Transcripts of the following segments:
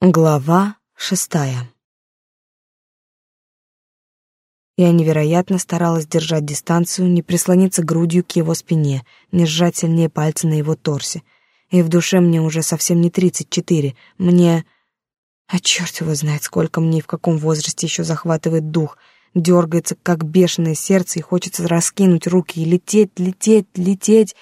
Глава шестая Я невероятно старалась держать дистанцию, не прислониться грудью к его спине, не сжать сильнее пальцы на его торсе. И в душе мне уже совсем не тридцать четыре, мне... А черт его знает, сколько мне и в каком возрасте еще захватывает дух, дергается, как бешеное сердце, и хочется раскинуть руки и лететь, лететь, лететь.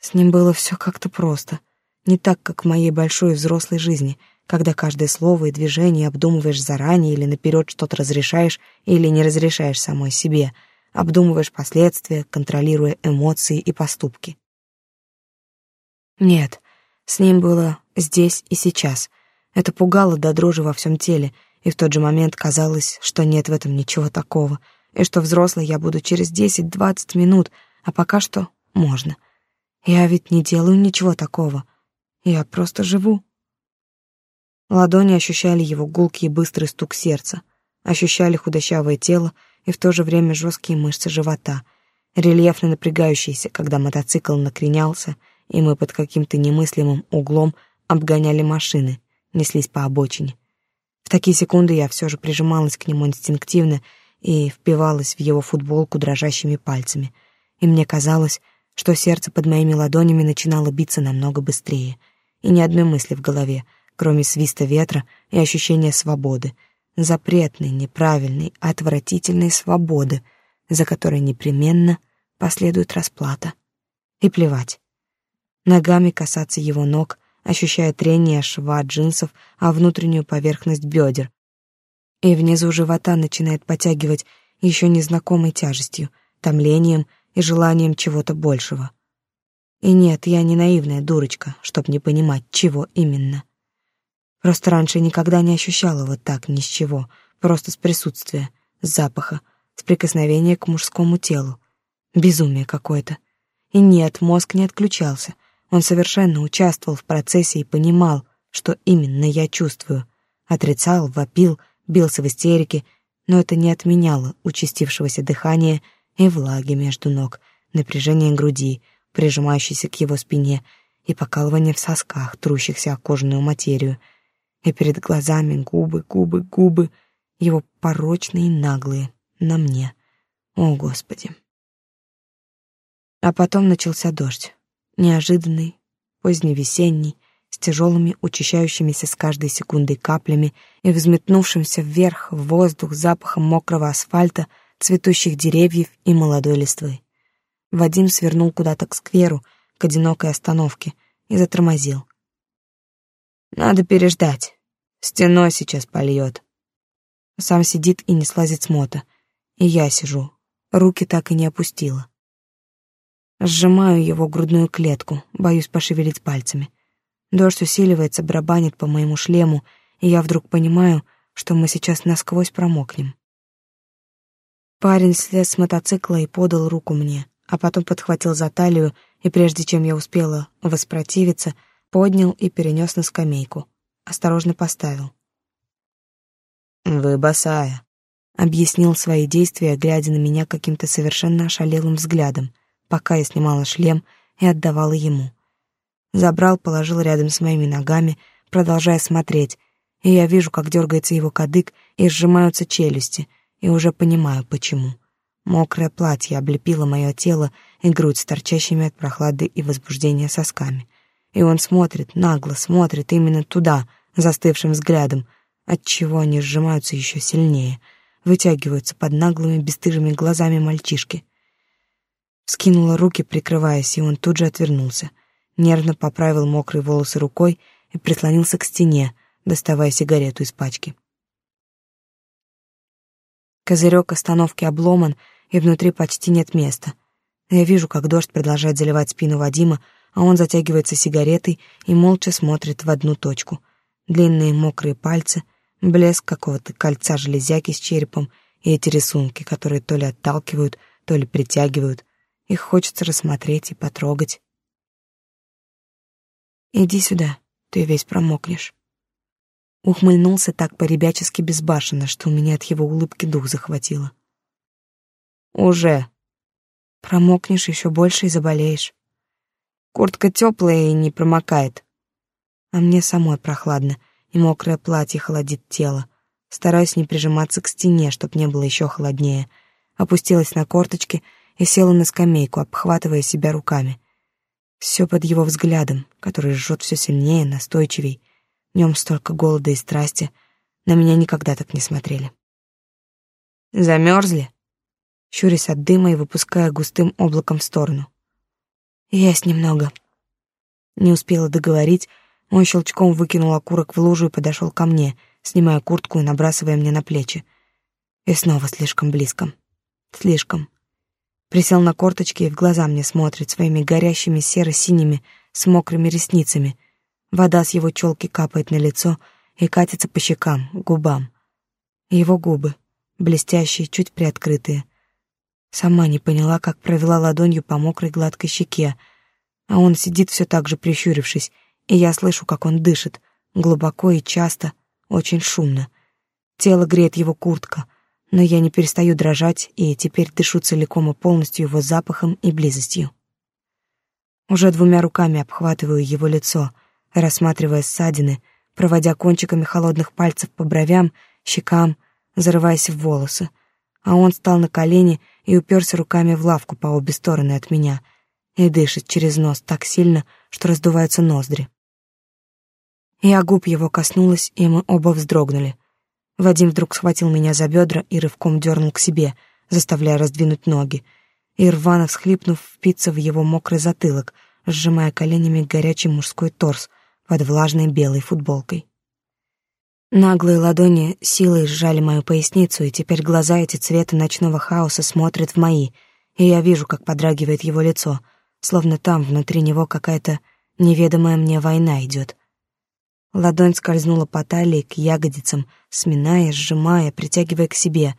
С ним было все как-то просто. Не так, как в моей большой взрослой жизни — когда каждое слово и движение обдумываешь заранее или наперед что-то разрешаешь или не разрешаешь самой себе, обдумываешь последствия, контролируя эмоции и поступки. Нет, с ним было здесь и сейчас. Это пугало до дрожи во всем теле, и в тот же момент казалось, что нет в этом ничего такого, и что взрослой я буду через 10-20 минут, а пока что можно. Я ведь не делаю ничего такого. Я просто живу. Ладони ощущали его гулкий и быстрый стук сердца, ощущали худощавое тело и в то же время жесткие мышцы живота, рельефно напрягающиеся, когда мотоцикл накренялся, и мы под каким-то немыслимым углом обгоняли машины, неслись по обочине. В такие секунды я все же прижималась к нему инстинктивно и впивалась в его футболку дрожащими пальцами, и мне казалось, что сердце под моими ладонями начинало биться намного быстрее, и ни одной мысли в голове — кроме свиста ветра и ощущения свободы, запретной, неправильной, отвратительной свободы, за которой непременно последует расплата. И плевать. Ногами касаться его ног, ощущая трение шва джинсов, а внутреннюю поверхность бедер. И внизу живота начинает потягивать еще незнакомой тяжестью, томлением и желанием чего-то большего. И нет, я не наивная дурочка, чтоб не понимать, чего именно. Просто раньше никогда не ощущала вот так ни с чего, просто с присутствия, с запаха, с прикосновения к мужскому телу. Безумие какое-то. И нет, мозг не отключался. Он совершенно участвовал в процессе и понимал, что именно я чувствую. Отрицал, вопил, бился в истерике, но это не отменяло участившегося дыхания и влаги между ног, напряжение груди, прижимающейся к его спине, и покалывание в сосках, трущихся о кожаную материю — и перед глазами губы, губы, губы, его порочные и наглые, на мне. О, Господи. А потом начался дождь, неожиданный, поздневесенний, с тяжелыми, учащающимися с каждой секундой каплями и взметнувшимся вверх в воздух запахом мокрого асфальта, цветущих деревьев и молодой листвы. Вадим свернул куда-то к скверу, к одинокой остановке, и затормозил. Надо переждать. Стеной сейчас польет. Сам сидит и не слазит с мота. И я сижу. Руки так и не опустила. Сжимаю его грудную клетку, боюсь пошевелить пальцами. Дождь усиливается, барабанит по моему шлему, и я вдруг понимаю, что мы сейчас насквозь промокнем. Парень слез с мотоцикла и подал руку мне, а потом подхватил за талию, и прежде чем я успела воспротивиться, поднял и перенес на скамейку. Осторожно поставил. «Вы босая», — объяснил свои действия, глядя на меня каким-то совершенно ошалелым взглядом, пока я снимала шлем и отдавала ему. Забрал, положил рядом с моими ногами, продолжая смотреть, и я вижу, как дергается его кадык и сжимаются челюсти, и уже понимаю, почему. Мокрое платье облепило мое тело и грудь с торчащими от прохлады и возбуждения сосками — и он смотрит, нагло смотрит именно туда, застывшим взглядом, отчего они сжимаются еще сильнее, вытягиваются под наглыми бесстыжими глазами мальчишки. Скинула руки, прикрываясь, и он тут же отвернулся. Нервно поправил мокрые волосы рукой и прислонился к стене, доставая сигарету из пачки. Козырек остановки обломан, и внутри почти нет места. Я вижу, как дождь продолжает заливать спину Вадима, а он затягивается сигаретой и молча смотрит в одну точку. Длинные мокрые пальцы, блеск какого-то кольца железяки с черепом и эти рисунки, которые то ли отталкивают, то ли притягивают. Их хочется рассмотреть и потрогать. «Иди сюда, ты весь промокнешь». Ухмыльнулся так по-ребячески безбашенно, что у меня от его улыбки дух захватило. «Уже». «Промокнешь еще больше и заболеешь». Куртка теплая и не промокает. А мне самой прохладно, и мокрое платье холодит тело. Стараюсь не прижиматься к стене, чтоб не было еще холоднее. Опустилась на корточки и села на скамейку, обхватывая себя руками. Все под его взглядом, который жжет все сильнее, настойчивей. В нем столько голода и страсти. На меня никогда так не смотрели. Замерзли? Щурясь от дыма и выпуская густым облаком в сторону. Есть немного. Не успела договорить, он щелчком выкинул окурок в лужу и подошел ко мне, снимая куртку и набрасывая мне на плечи. И снова слишком близко. Слишком. Присел на корточки и в глаза мне смотрит своими горящими серо-синими с мокрыми ресницами. Вода с его челки капает на лицо и катится по щекам, губам. Его губы, блестящие, чуть приоткрытые. Сама не поняла, как провела ладонью по мокрой гладкой щеке, а он сидит все так же прищурившись, и я слышу, как он дышит, глубоко и часто, очень шумно. Тело греет его куртка, но я не перестаю дрожать и теперь дышу целиком и полностью его запахом и близостью. Уже двумя руками обхватываю его лицо, рассматривая ссадины, проводя кончиками холодных пальцев по бровям, щекам, зарываясь в волосы. А он встал на колени и уперся руками в лавку по обе стороны от меня и дышит через нос так сильно, что раздуваются ноздри. Я губ его коснулась, и мы оба вздрогнули. Вадим вдруг схватил меня за бедра и рывком дернул к себе, заставляя раздвинуть ноги, и рвано всхлипнув, впиться в его мокрый затылок, сжимая коленями горячий мужской торс под влажной белой футболкой. Наглые ладони силой сжали мою поясницу, и теперь глаза эти цвета ночного хаоса смотрят в мои, и я вижу, как подрагивает его лицо, словно там внутри него какая-то неведомая мне война идет. Ладонь скользнула по талии к ягодицам, сминая, сжимая, притягивая к себе,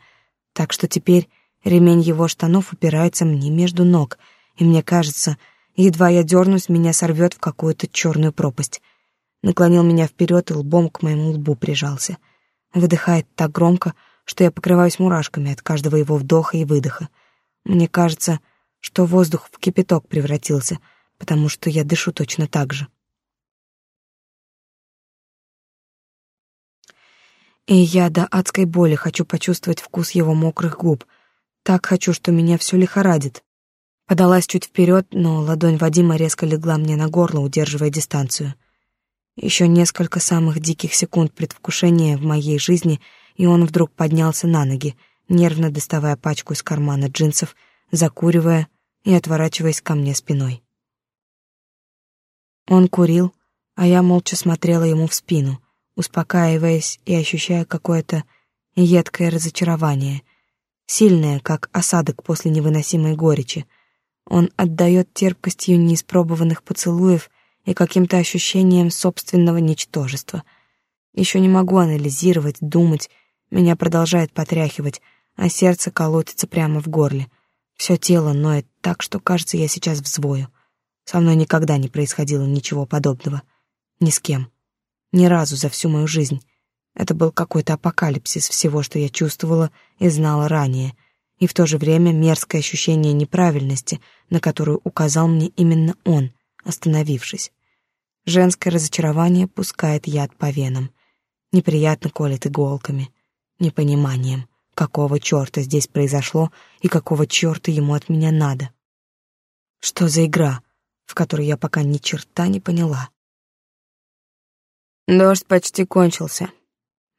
так что теперь ремень его штанов упирается мне между ног, и мне кажется, едва я дернусь, меня сорвет в какую-то черную пропасть. Наклонил меня вперед и лбом к моему лбу прижался. Выдыхает так громко, что я покрываюсь мурашками от каждого его вдоха и выдоха. Мне кажется, что воздух в кипяток превратился, потому что я дышу точно так же. И я до адской боли хочу почувствовать вкус его мокрых губ. Так хочу, что меня все лихорадит. Подалась чуть вперед, но ладонь Вадима резко легла мне на горло, удерживая дистанцию. Еще несколько самых диких секунд предвкушения в моей жизни, и он вдруг поднялся на ноги, нервно доставая пачку из кармана джинсов, закуривая и отворачиваясь ко мне спиной. Он курил, а я молча смотрела ему в спину — успокаиваясь и ощущая какое-то едкое разочарование, сильное, как осадок после невыносимой горечи. Он отдает терпкостью неиспробованных поцелуев и каким-то ощущением собственного ничтожества. Еще не могу анализировать, думать, меня продолжает потряхивать, а сердце колотится прямо в горле. Все тело ноет так, что, кажется, я сейчас взвою. Со мной никогда не происходило ничего подобного. Ни с кем. Ни разу за всю мою жизнь. Это был какой-то апокалипсис всего, что я чувствовала и знала ранее, и в то же время мерзкое ощущение неправильности, на которую указал мне именно он, остановившись. Женское разочарование пускает яд по венам. Неприятно колет иголками, непониманием, какого черта здесь произошло и какого черта ему от меня надо. Что за игра, в которой я пока ни черта не поняла? Дождь почти кончился.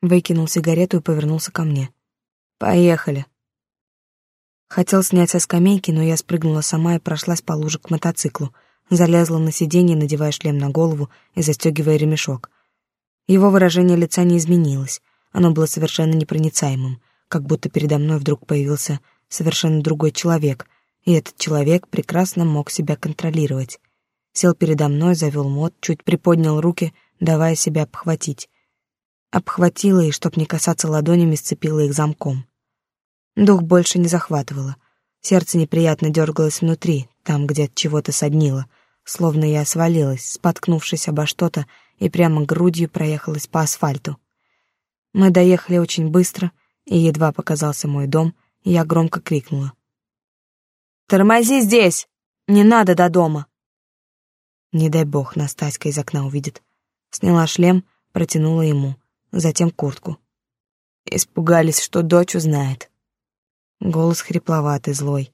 Выкинул сигарету и повернулся ко мне. Поехали. Хотел снять со скамейки, но я спрыгнула сама и прошлась по луже к мотоциклу, залезла на сиденье, надевая шлем на голову и застегивая ремешок. Его выражение лица не изменилось, оно было совершенно непроницаемым, как будто передо мной вдруг появился совершенно другой человек, и этот человек прекрасно мог себя контролировать. Сел передо мной, завел мод, чуть приподнял руки давая себя обхватить. Обхватила и, чтоб не касаться ладонями, сцепила их замком. Дух больше не захватывало. Сердце неприятно дергалось внутри, там, где от чего-то соднило, словно я свалилась, споткнувшись обо что-то, и прямо грудью проехалась по асфальту. Мы доехали очень быстро, и едва показался мой дом, я громко крикнула. «Тормози здесь! Не надо до дома!» Не дай бог, Настаська из окна увидит. Сняла шлем, протянула ему, затем куртку. Испугались, что дочь узнает. Голос хрипловатый, злой.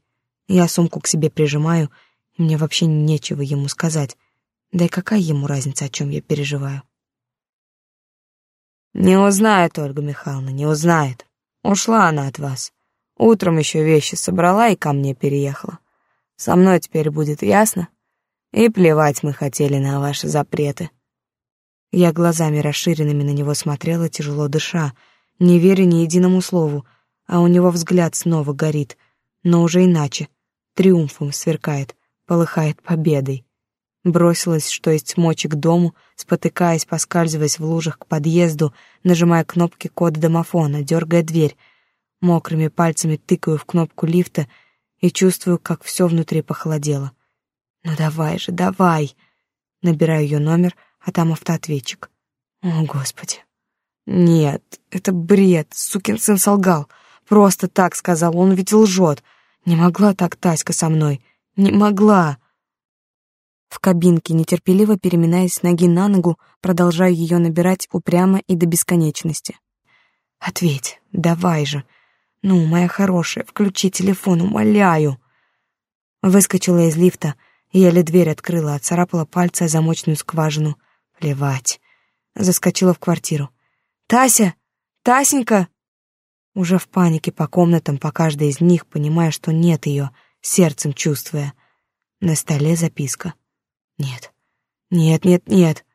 Я сумку к себе прижимаю, и мне вообще нечего ему сказать. Да и какая ему разница, о чем я переживаю? Не узнает, Ольга Михайловна, не узнает. Ушла она от вас. Утром еще вещи собрала и ко мне переехала. Со мной теперь будет ясно? И плевать мы хотели на ваши запреты. Я глазами расширенными на него смотрела, тяжело дыша, не веря ни единому слову, а у него взгляд снова горит, но уже иначе, триумфом сверкает, полыхает победой. Бросилась, что есть мочи к дому, спотыкаясь, поскальзываясь в лужах к подъезду, нажимая кнопки кода домофона, дергая дверь. Мокрыми пальцами тыкаю в кнопку лифта и чувствую, как все внутри похолодело. «Ну давай же, давай!» Набираю ее номер, а там автоответчик. «О, Господи!» «Нет, это бред, сукин сын солгал. Просто так сказал, он ведь лжет. Не могла так Таська со мной. Не могла!» В кабинке, нетерпеливо переминаясь ноги на ногу, продолжаю ее набирать упрямо и до бесконечности. «Ответь, давай же. Ну, моя хорошая, включи телефон, умоляю». Выскочила из лифта, еле дверь открыла, отцарапала пальцы замочную скважину. Плевать. Заскочила в квартиру. «Тася! Тасенька!» Уже в панике по комнатам, по каждой из них, понимая, что нет ее, сердцем чувствуя. На столе записка. Нет, нет, нет, нет.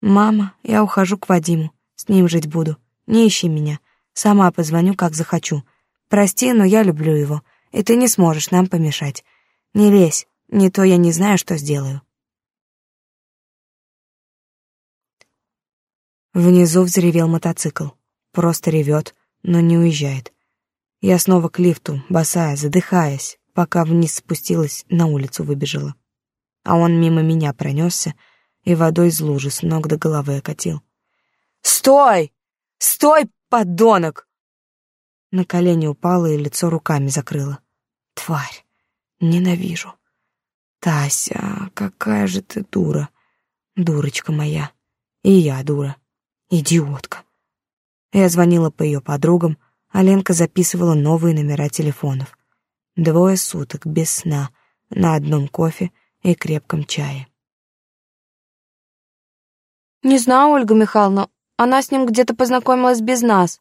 Мама, я ухожу к Вадиму, с ним жить буду. Не ищи меня, сама позвоню, как захочу. Прости, но я люблю его, и ты не сможешь нам помешать. Не лезь, не то я не знаю, что сделаю. Внизу взревел мотоцикл. Просто ревет, но не уезжает. Я снова к лифту, босая, задыхаясь, пока вниз спустилась, на улицу выбежала а он мимо меня пронесся и водой из лужи с ног до головы окатил. «Стой! Стой, подонок!» На колени упала и лицо руками закрыла. «Тварь! Ненавижу!» «Тася, какая же ты дура! Дурочка моя! И я дура! Идиотка!» Я звонила по ее подругам, а Ленка записывала новые номера телефонов. Двое суток без сна, на одном кофе — и крепком чае. «Не знаю, Ольга Михайловна, она с ним где-то познакомилась без нас.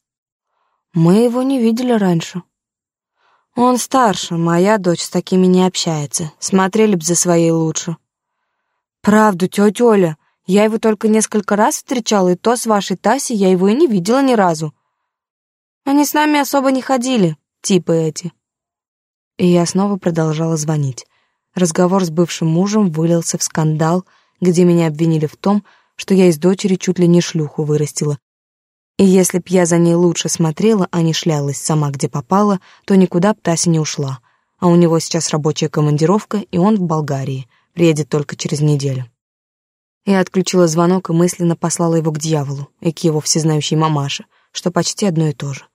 Мы его не видели раньше». «Он старше, моя дочь с такими не общается. Смотрели б за своей лучше». «Правду, тетя Оля, я его только несколько раз встречала, и то с вашей Тасей я его и не видела ни разу. Они с нами особо не ходили, типы эти». И я снова продолжала звонить. Разговор с бывшим мужем вылился в скандал, где меня обвинили в том, что я из дочери чуть ли не шлюху вырастила. И если б я за ней лучше смотрела, а не шлялась сама где попала, то никуда б Тася не ушла. А у него сейчас рабочая командировка, и он в Болгарии, приедет только через неделю. Я отключила звонок и мысленно послала его к дьяволу и к его всезнающей мамаше, что почти одно и то же.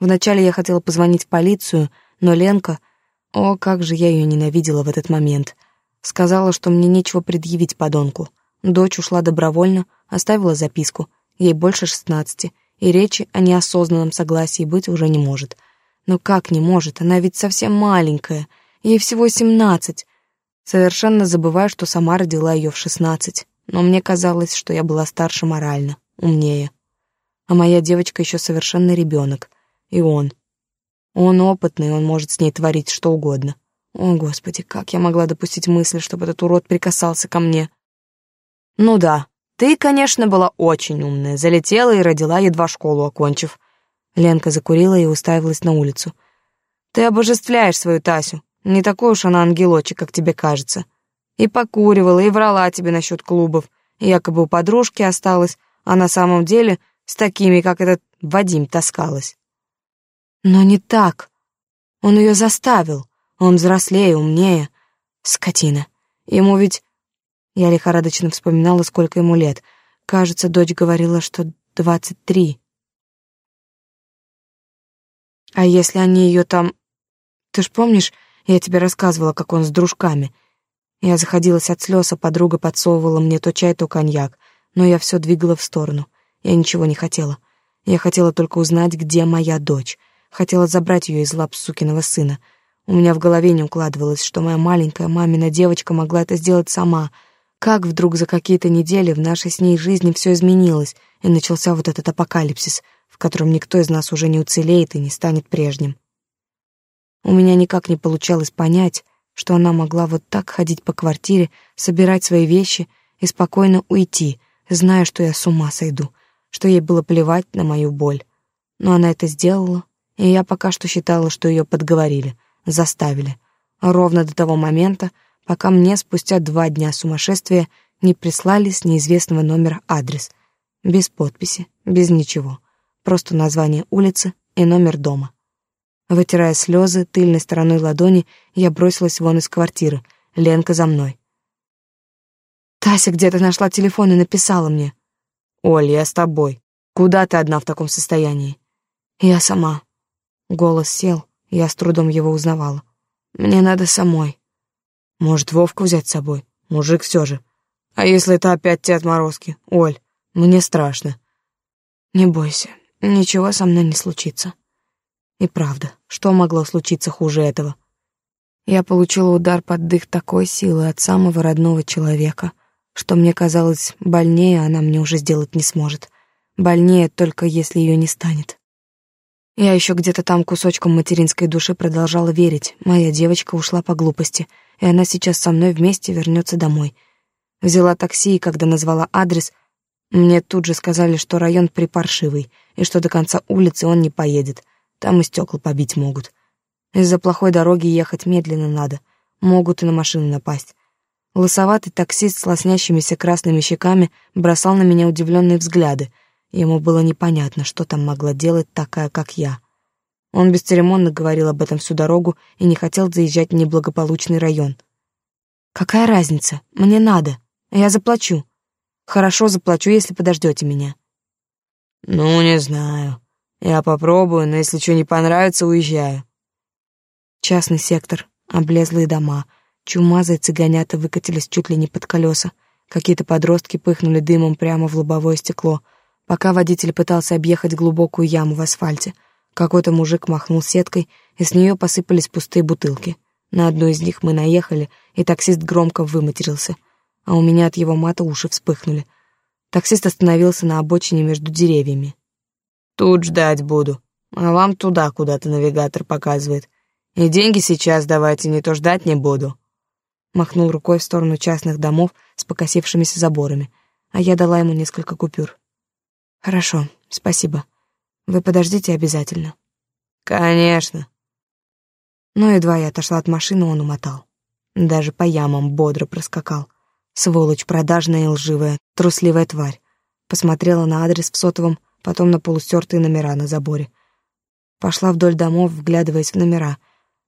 Вначале я хотела позвонить в полицию, но Ленка — о, как же я ее ненавидела в этот момент. Сказала, что мне нечего предъявить подонку. Дочь ушла добровольно, оставила записку. Ей больше шестнадцати, и речи о неосознанном согласии быть уже не может. Но как не может? Она ведь совсем маленькая. Ей всего семнадцать. Совершенно забываю, что сама родила ее в шестнадцать. Но мне казалось, что я была старше морально, умнее. А моя девочка еще совершенно ребенок. И он — он опытный, он может с ней творить что угодно. О, Господи, как я могла допустить мысль, чтобы этот урод прикасался ко мне? Ну да, ты, конечно, была очень умная, залетела и родила, едва школу окончив. Ленка закурила и уставилась на улицу. Ты обожествляешь свою Тасю. Не такой уж она ангелочек, как тебе кажется. И покуривала, и врала тебе насчет клубов. Якобы у подружки осталась, а на самом деле с такими, как этот Вадим, таскалась. Но не так. Он ее заставил. Он взрослее, умнее. Скотина. Ему ведь... Я лихорадочно вспоминала, сколько ему лет. Кажется, дочь говорила, что двадцать три. А если они ее там... Ты ж помнишь, я тебе рассказывала, как он с дружками. Я заходилась от слез, а подруга подсовывала мне то чай, то коньяк. но я все двигала в сторону. Я ничего не хотела. Я хотела только узнать, где моя дочь. Хотела забрать ее из лап сукиного сына. У меня в голове не укладывалось, что моя маленькая мамина девочка могла это сделать сама. Как вдруг за какие-то недели в нашей с ней жизни все изменилось, и начался вот этот апокалипсис, в котором никто из нас уже не уцелеет и не станет прежним. У меня никак не получалось понять, что она могла вот так ходить по квартире, собирать свои вещи и спокойно уйти, зная, что я с ума сойду, что ей было плевать на мою боль. Но она это сделала, и я пока что считала, что ее подговорили, заставили. Ровно до того момента, пока мне спустя два дня сумасшествия не прислали с неизвестного номера адрес. Без подписи, без ничего. Просто название улицы и номер дома. Вытирая слезы тыльной стороной ладони, я бросилась вон из квартиры. Ленка за мной. Тася где-то нашла телефон и написала мне. «Оль, я с тобой. Куда ты одна в таком состоянии?» «Я сама». Голос сел, я с трудом его узнавала. «Мне надо самой». «Может, Вовку взять с собой? Мужик все же. А если это опять те отморозки? Оль, мне страшно». «Не бойся, ничего со мной не случится». И правда, что могло случиться хуже этого? Я получила удар под дых такой силы от самого родного человека, что мне казалось, больнее она мне уже сделать не сможет. Больнее только если ее не станет. Я еще где-то там кусочком материнской души продолжала верить. Моя девочка ушла по глупости, и она сейчас со мной вместе вернется домой. Взяла такси, и когда назвала адрес, мне тут же сказали, что район припаршивый, и что до конца улицы он не поедет — там и стекла побить могут. Из-за плохой дороги ехать медленно надо. Могут и на машину напасть. Лысоватый таксист с лоснящимися красными щеками бросал на меня удивленные взгляды. Ему было непонятно, что там могла делать такая, как я. Он бесцеремонно говорил об этом всю дорогу и не хотел заезжать в неблагополучный район. «Какая разница? Мне надо. Я заплачу. Хорошо заплачу, если подождете меня». «Ну, не знаю. Я попробую, но если что не понравится, уезжаю. Частный сектор, облезлые дома, чумазые цыганята выкатились чуть ли не под колеса. Какие-то подростки пыхнули дымом прямо в лобовое стекло. Пока водитель пытался объехать глубокую яму в асфальте, какой-то мужик махнул сеткой, и с нее посыпались пустые бутылки. На одну из них мы наехали, и таксист громко выматерился, а у меня от его мата уши вспыхнули. Таксист остановился на обочине между деревьями. Тут ждать буду. А вам туда куда-то навигатор показывает. И деньги сейчас давайте, не то ждать не буду. Махнул рукой в сторону частных домов с покосившимися заборами, а я дала ему несколько купюр. Хорошо, спасибо. Вы подождите обязательно. Конечно. Но едва я отошла от машины, он умотал. Даже по ямам бодро проскакал. Сволочь продажная и лживая, трусливая тварь. Посмотрела на адрес в сотовом, потом на полустертые номера на заборе. Пошла вдоль домов, вглядываясь в номера.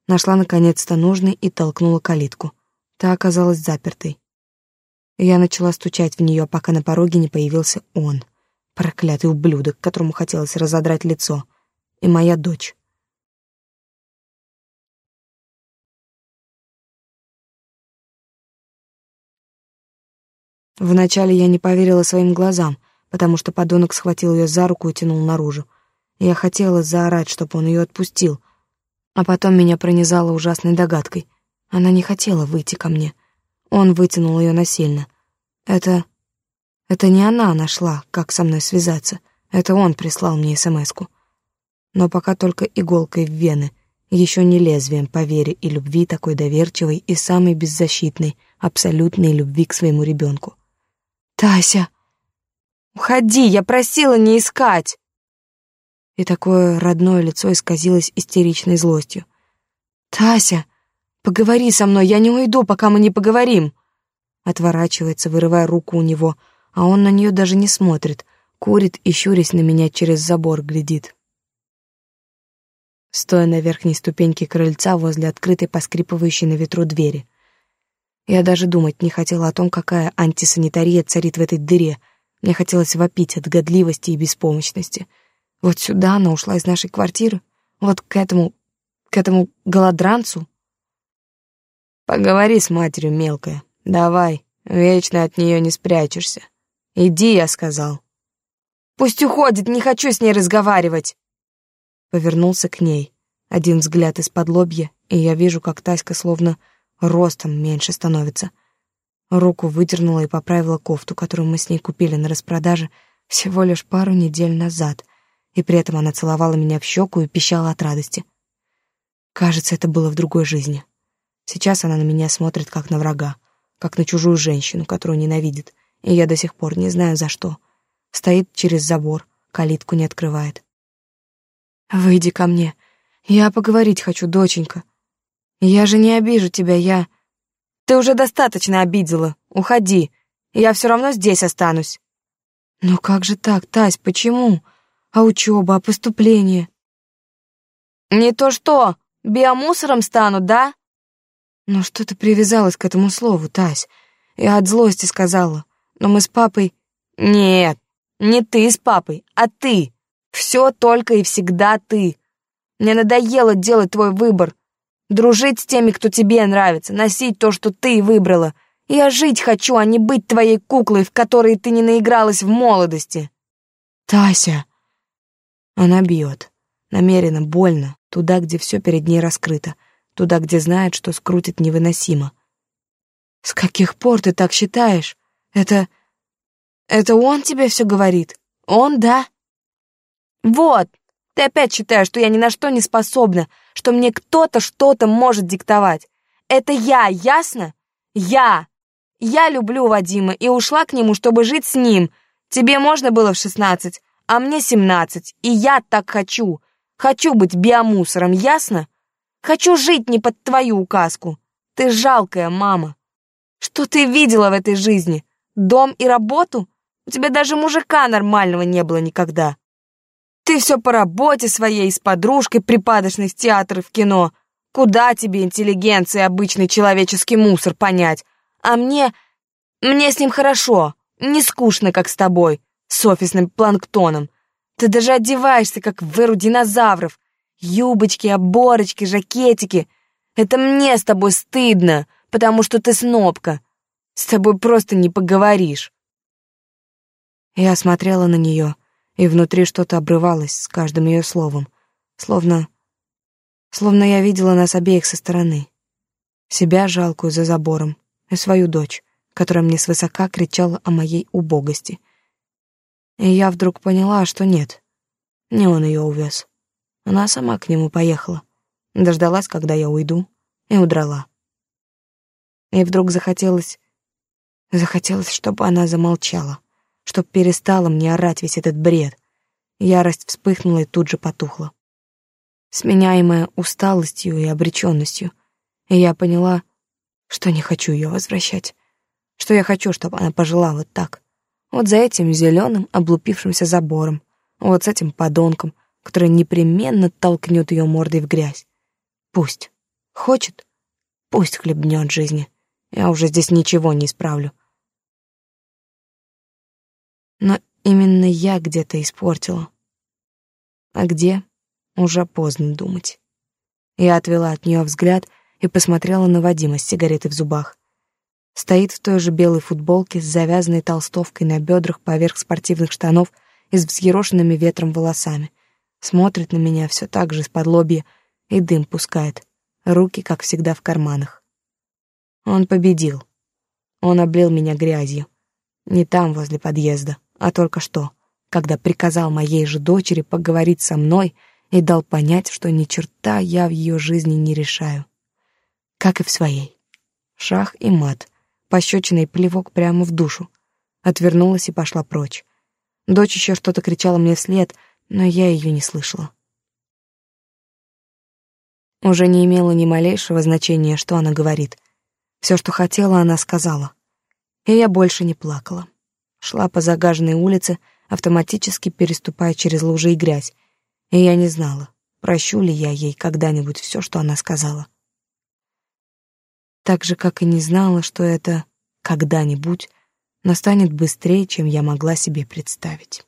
Нашла наконец-то нужный и толкнула калитку. Та оказалась запертой. Я начала стучать в нее, пока на пороге не появился он. Проклятый ублюдок, которому хотелось разодрать лицо. И моя дочь. Вначале я не поверила своим глазам — потому что подонок схватил ее за руку и тянул наружу. Я хотела заорать, чтобы он ее отпустил, а потом меня пронизало ужасной догадкой. Она не хотела выйти ко мне. Он вытянул ее насильно. Это... Это не она нашла, как со мной связаться. Это он прислал мне смс-ку. Но пока только иголкой в вены, еще не лезвием по вере и любви такой доверчивой и самой беззащитной, абсолютной любви к своему ребенку. «Тася!» Уходи, я просила не искать!» И такое родное лицо исказилось истеричной злостью. «Тася, поговори со мной, я не уйду, пока мы не поговорим!» Отворачивается, вырывая руку у него, а он на нее даже не смотрит, курит и, щурясь на меня, через забор глядит. Стоя на верхней ступеньке крыльца возле открытой поскрипывающей на ветру двери. Я даже думать не хотела о том, какая антисанитария царит в этой дыре — мне хотелось вопить от годливости и беспомощности. Вот сюда она ушла из нашей квартиры, вот к этому, к этому голодранцу. Поговори с матерью, мелкая. Давай, вечно от нее не спрячешься. Иди, я сказал. Пусть уходит, не хочу с ней разговаривать. Повернулся к ней. Один взгляд из-под лобья, и я вижу, как Таська словно ростом меньше становится. Руку выдернула и поправила кофту, которую мы с ней купили на распродаже всего лишь пару недель назад, и при этом она целовала меня в щеку и пищала от радости. Кажется, это было в другой жизни. Сейчас она на меня смотрит как на врага, как на чужую женщину, которую ненавидит, и я до сих пор не знаю за что. Стоит через забор, калитку не открывает. «Выйди ко мне. Я поговорить хочу, доченька. Я же не обижу тебя, я...» «Ты уже достаточно обидела. Уходи. Я все равно здесь останусь». «Ну как же так, Тась, почему? А учеба, а поступление?» «Не то что, биомусором стану, да?» «Ну что ты привязалась к этому слову, Тась? Я от злости сказала, но мы с папой...» «Нет, не ты с папой, а ты. Все только и всегда ты. Мне надоело делать твой выбор. Дружить с теми, кто тебе нравится, носить то, что ты выбрала. Я жить хочу, а не быть твоей куклой, в которой ты не наигралась в молодости. Тася. Она бьет. Намеренно, больно, туда, где все перед ней раскрыто, туда, где знает, что скрутит невыносимо. С каких пор ты так считаешь? Это... Это он тебе все говорит? Он, да? Вот, ты опять считаешь, что я ни на что не способна, что мне кто-то что-то может диктовать. Это я, ясно? Я. Я люблю Вадима и ушла к нему, чтобы жить с ним. Тебе можно было в шестнадцать, а мне семнадцать, и я так хочу. Хочу быть биомусором, ясно? Хочу жить не под твою указку. Ты жалкая мама. Что ты видела в этой жизни? Дом и работу? У тебя даже мужика нормального не было никогда. Ты все по работе своей с подружкой припадочной в в кино. Куда тебе интеллигенция обычный человеческий мусор понять? А мне... Мне с ним хорошо. Не скучно, как с тобой, с офисным планктоном. Ты даже одеваешься, как в эру динозавров. Юбочки, оборочки, жакетики. Это мне с тобой стыдно, потому что ты снобка. С тобой просто не поговоришь. Я смотрела на нее, и внутри что-то обрывалось с каждым ее словом, словно... Словно я видела нас обеих со стороны. Себя жалкую за забором и свою дочь, которая мне свысока кричала о моей убогости. И я вдруг поняла, что нет, не он ее увез. Она сама к нему поехала, дождалась, когда я уйду, и удрала. И вдруг захотелось... Захотелось, чтобы она замолчала чтоб перестала мне орать весь этот бред. Ярость вспыхнула и тут же потухла. Сменяемая усталостью и обреченностью. Я поняла, что не хочу ее возвращать. Что я хочу, чтобы она пожила вот так. Вот за этим зеленым облупившимся забором. Вот с этим подонком, который непременно толкнет ее мордой в грязь. Пусть. Хочет? Пусть хлебнет жизни. Я уже здесь ничего не исправлю. Но именно я где-то испортила. А где? Уже поздно думать. Я отвела от нее взгляд и посмотрела на Вадима с сигаретой в зубах. Стоит в той же белой футболке с завязанной толстовкой на бедрах поверх спортивных штанов и с взъерошенными ветром волосами. Смотрит на меня все так же из-под лобья и дым пускает. Руки, как всегда, в карманах. Он победил. Он облил меня грязью. Не там, возле подъезда а только что, когда приказал моей же дочери поговорить со мной и дал понять, что ни черта я в ее жизни не решаю. Как и в своей. Шах и мат, пощечиной плевок прямо в душу. Отвернулась и пошла прочь. Дочь еще что-то кричала мне вслед, но я ее не слышала. Уже не имело ни малейшего значения, что она говорит. Все, что хотела, она сказала. И я больше не плакала шла по загаженной улице, автоматически переступая через лужи и грязь, и я не знала, прощу ли я ей когда-нибудь все, что она сказала. Так же, как и не знала, что это «когда-нибудь» настанет быстрее, чем я могла себе представить.